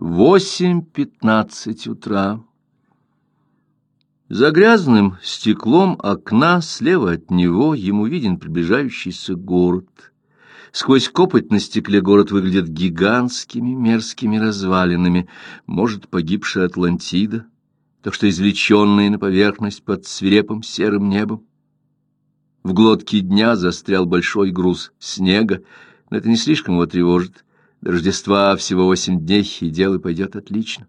Восемь пятнадцать утра. За грязным стеклом окна слева от него ему виден приближающийся город. Сквозь копоть на стекле город выглядит гигантскими мерзкими развалинами, может, погибшая Атлантида, то что извлеченная на поверхность под свирепым серым небом. В глотке дня застрял большой груз снега, но это не слишком его тревожит. До Рождества всего восемь дней, и дело пойдет отлично.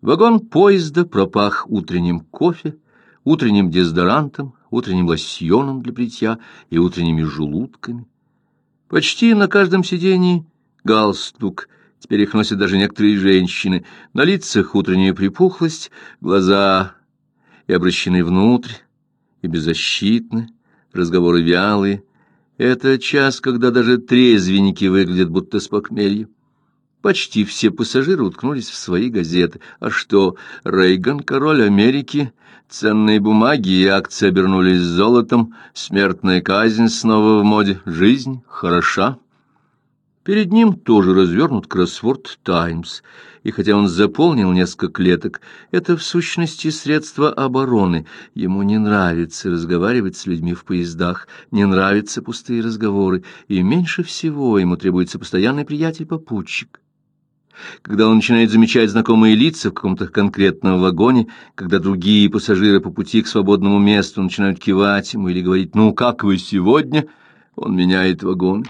Вагон поезда пропах утренним кофе, утренним дезодорантом, утренним лосьоном для бритья и утренними желудками. Почти на каждом сидении галстук, теперь их носят даже некоторые женщины, на лицах утренняя припухлость, глаза и обращены внутрь, и беззащитны, разговоры вялые, это час, когда даже трезвенники выглядят будто с похмелья. Почти все пассажиры уткнулись в свои газеты. А что, Рейган, король Америки, ценные бумаги и акции обернулись золотом, смертная казнь снова в моде, жизнь хороша. Перед ним тоже развернут кроссворд «Таймс», и хотя он заполнил несколько клеток, это в сущности средство обороны. Ему не нравится разговаривать с людьми в поездах, не нравятся пустые разговоры, и меньше всего ему требуется постоянный приятель-попутчик. Когда он начинает замечать знакомые лица в каком-то конкретном вагоне, когда другие пассажиры по пути к свободному месту начинают кивать ему или говорить «Ну, как вы сегодня?», он меняет вагон.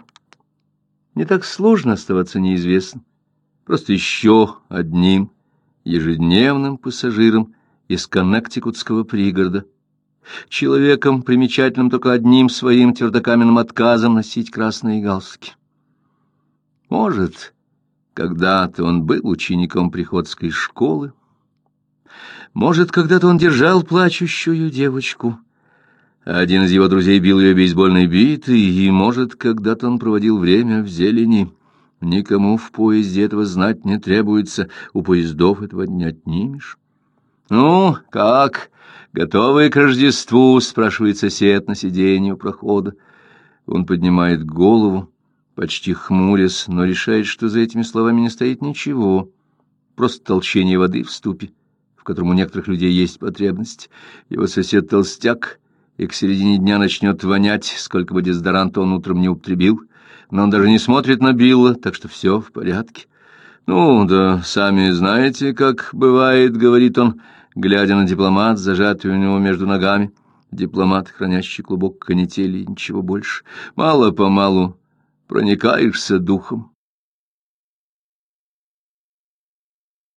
Не так сложно оставаться неизвестным. Просто еще одним ежедневным пассажиром из Коннектикутского пригорода. Человеком, примечательным только одним своим твердокаменным отказом носить красные галстуки. Может, когда-то он был учеником приходской школы. Может, когда-то он держал плачущую девочку — один из его друзей бил ее бейсбольной битой, и, может, когда-то он проводил время в зелени. Никому в поезде этого знать не требуется, у поездов этого не отнимешь. «Ну, как? Готовы к Рождеству?» — спрашивает сосед на сиденье у прохода. Он поднимает голову, почти хмурясь, но решает, что за этими словами не стоит ничего. Просто толчение воды в ступе, в котором у некоторых людей есть потребность. Его сосед толстяк — и к середине дня начнет вонять, сколько бы дезодоранта он утром не употребил, но он даже не смотрит на Билла, так что все в порядке. «Ну, да, сами знаете, как бывает», — говорит он, глядя на дипломат, зажатый у него между ногами. Дипломат, хранящий клубок канители, ничего больше. Мало-помалу проникаешься духом.